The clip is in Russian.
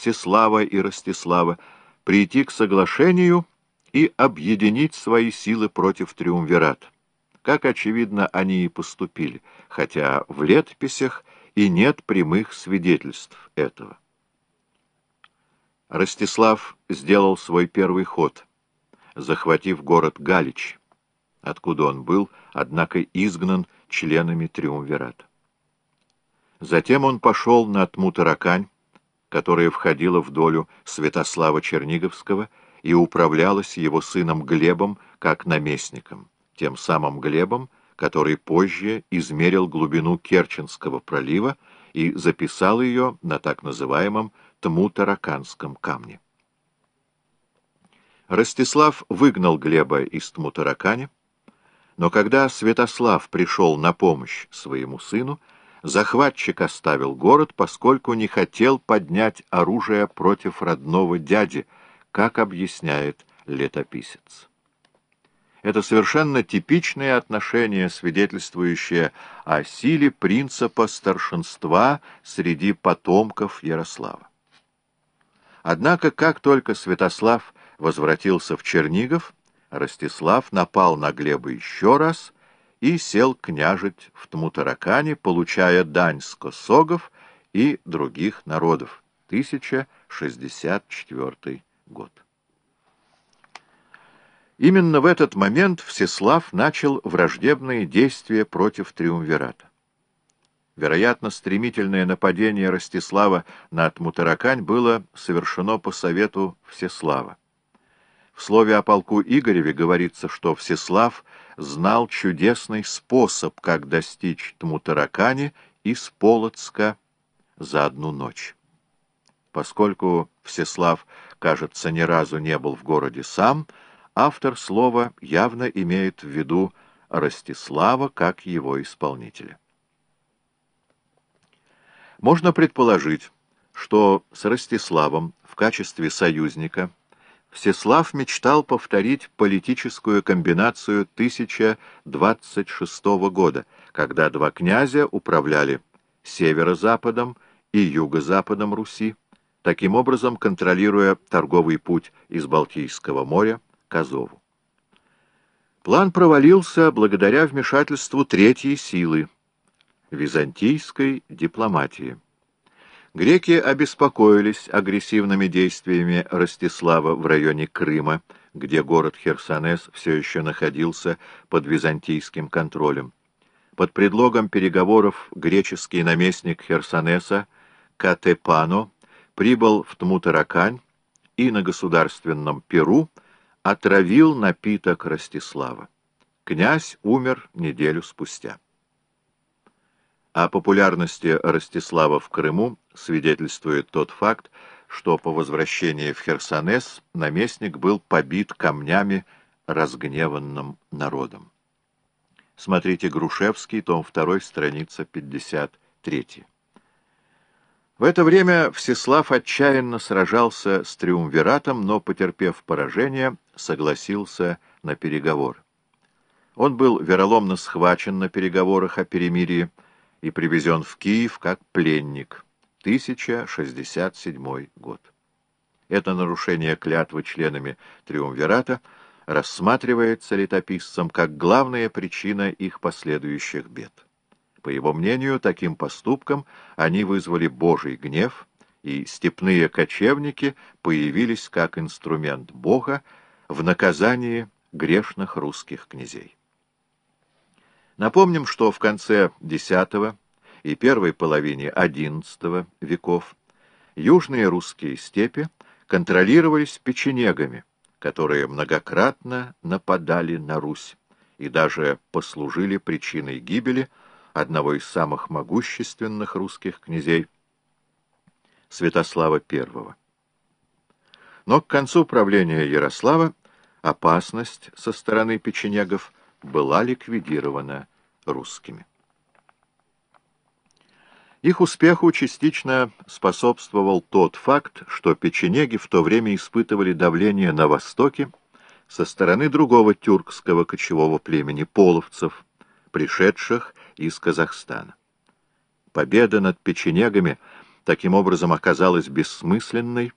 Всеслава и Ростислава прийти к соглашению и объединить свои силы против Триумвирата. Как, очевидно, они и поступили, хотя в летописях и нет прямых свидетельств этого. Ростислав сделал свой первый ход, захватив город Галич, откуда он был, однако изгнан членами Триумвирата. Затем он пошел на Тмутаракань, которая входила в долю Святослава Черниговского и управлялась его сыном Глебом как наместником, тем самым Глебом, который позже измерил глубину Керченского пролива и записал ее на так называемом Тмутараканском камне. Ростислав выгнал Глеба из Тмутаракани, но когда Святослав пришел на помощь своему сыну, захватчик оставил город, поскольку не хотел поднять оружие против родного дяди, как объясняет летописец. Это совершенно типичное отношение, свидетельствующее о силе принципа старшинства среди потомков Ярослава. Однако, как только Святослав возвратился в Чернигов, Ростислав напал на Глеба еще раз и сел княжить в Тмутаракане, получая дань с косогов и других народов. 1064 год. Именно в этот момент Всеслав начал враждебные действия против Триумвирата. Вероятно, стремительное нападение Ростислава на Тмутаракань было совершено по совету Всеслава. В слове о полку Игореве говорится, что Всеслав знал чудесный способ, как достичь Тмутаракани из Полоцка за одну ночь. Поскольку Всеслав, кажется, ни разу не был в городе сам, автор слова явно имеет в виду Ростислава как его исполнителя. Можно предположить, что с Ростиславом в качестве союзника Всеслав мечтал повторить политическую комбинацию 1026 года, когда два князя управляли северо-западом и юго-западом Руси, таким образом контролируя торговый путь из Балтийского моря к Азову. План провалился благодаря вмешательству третьей силы — византийской дипломатии. Греки обеспокоились агрессивными действиями Ростислава в районе Крыма, где город Херсонес все еще находился под византийским контролем. Под предлогом переговоров греческий наместник Херсонеса Катепано прибыл в Тмутаракань и на государственном Перу отравил напиток Ростислава. Князь умер неделю спустя. О популярности Ростислава в Крыму свидетельствует тот факт, что по возвращении в Херсонес наместник был побит камнями разгневанным народом. Смотрите Грушевский, том 2, страница 53. В это время Всеслав отчаянно сражался с Триумвиратом, но, потерпев поражение, согласился на переговор. Он был вероломно схвачен на переговорах о перемирии, и привезен в Киев как пленник. 1067 год. Это нарушение клятвы членами Триумвирата рассматривается летописцем как главная причина их последующих бед. По его мнению, таким поступком они вызвали Божий гнев, и степные кочевники появились как инструмент Бога в наказании грешных русских князей. Напомним, что в конце X и первой половине XI веков южные русские степи контролировались печенегами, которые многократно нападали на Русь и даже послужили причиной гибели одного из самых могущественных русских князей, Святослава I. Но к концу правления Ярослава опасность со стороны печенегов была ликвидирована русскими. Их успеху частично способствовал тот факт, что печенеги в то время испытывали давление на Востоке со стороны другого тюркского кочевого племени половцев, пришедших из Казахстана. Победа над печенегами таким образом оказалась бессмысленной,